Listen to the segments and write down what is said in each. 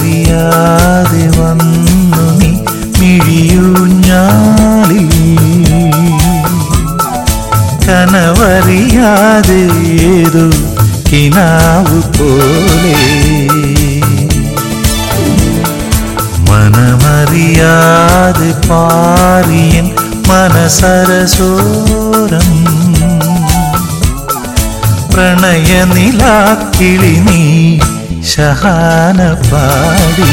അറിയാതെ വന്നു നീ മിഴിയൂഞ്ഞാളി. കനവറിയാതെ ഏതോ കിനാവ് പോലെ. മനമറിയാതെ പാറിയൻ മനസരസോരം. പ്രണയനിലാക്കിളി നീ ശഹാന പാടി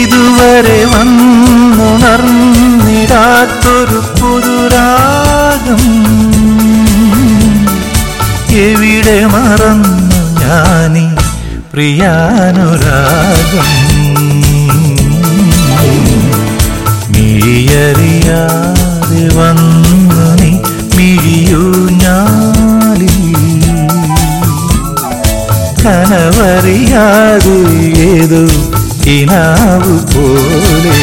ഇതുവരെ വന്നുണർന്നിടാത്തൊരു പുതുരാഗം. എവിടെ മറന്നു ഞാനീ പ്രിയാനുരാഗം? കനവറിയാതെ ഏതോ കിനാവ് പോലെ.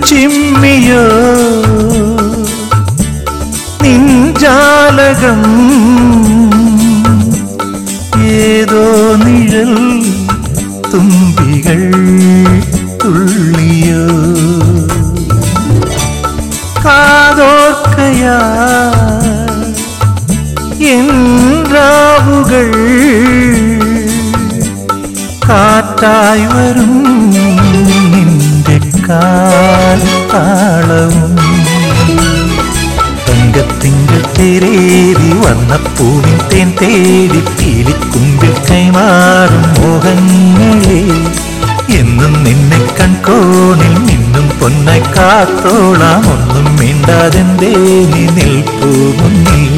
കൺചിമ്മിയോ നിഞ്ചാലകം ഏതോ നിഴൽ തുമ്പികൾ തുള്ളിയോ? കാതോർക്കയാ എന്റാവുകൾ കാറ്റായി വരും നിന്റെ കാലത്താളവും തങ്കത്തിങ്കൾ വന്ന വന്നപ്പൂവിൻ തേൻ തേടി പീലിക്കുമ്പിൽ കൈമാറും മോഹങ്ങളെ. എന്നും നിന്നെ കൺകോണിൽ നിന്നും പൊന്നെ കാത്തോളാം. ഒന്നും മിണ്ടാതെന്തേ നീ നിൽപ്പൂ മുന്നിൽ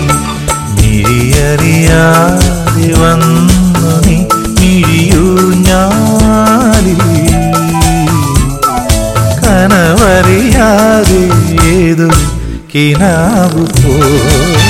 മിഴിയറിയാതെ വന്നു നീ മിഴിയൂ ഞാലിൽ കനവറിയാതെ ഏതോ കിനാവു പോലെ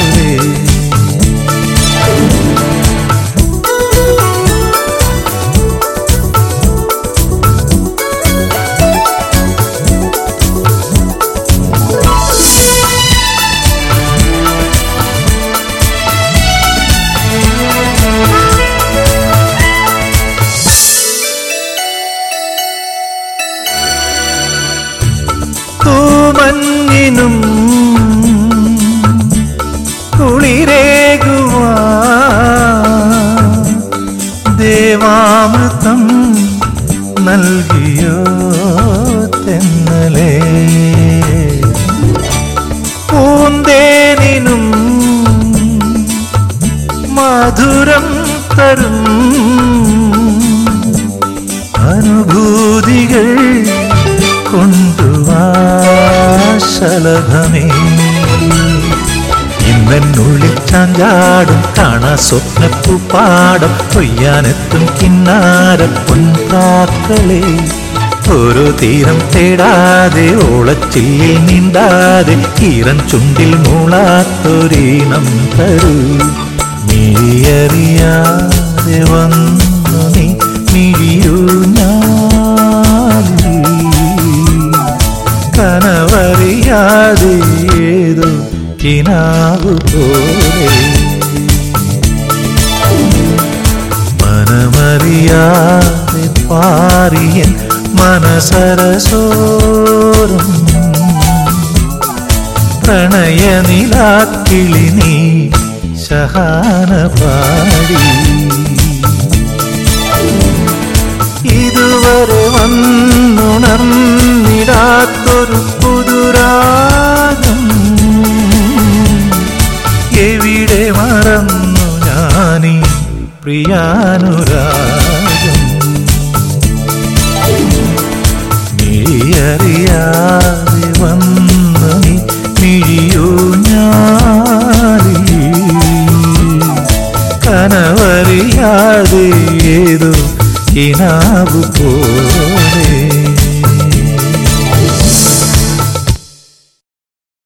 മധുരം തരും. അനുഭൂതികൾ കൊണ്ടുവാശലഭമേ ഇന്നെന്നുള്ളിൽ ചാഞ്ചാടും കാണാ സ്വപ്നപ്പു പാടം കൊയ്യാനെത്തും കിന്നാര പൊൻപാക്കളെ ഓരോ തീരം തേടാതെ ഓളച്ചില്ലിൽ നീണ്ടാതെ കീറൻ ചുണ്ടിൽ മൂളാത്തൊരീണം തരൂ. മിഴിയറിയാതെ വന്നു നീ മിഴിയൂ ഏതോ കിനാവ് പോലെ. മനമറിയാതെ പാറിയൻ മനസരസോരം. പ്രണയനിലാക്കിളി നീ ശഹാന പാടി ഇതുവരെ വന്നുണർന്നിടാത്തൊരു പുതുരാഗം. എവിടെ മറന്നു ഞാനീ പ്രിയാനുരാഗം? മിഴിയറിയാതെ കനവറിയാതെ ഏതോ കിനാവ് പോ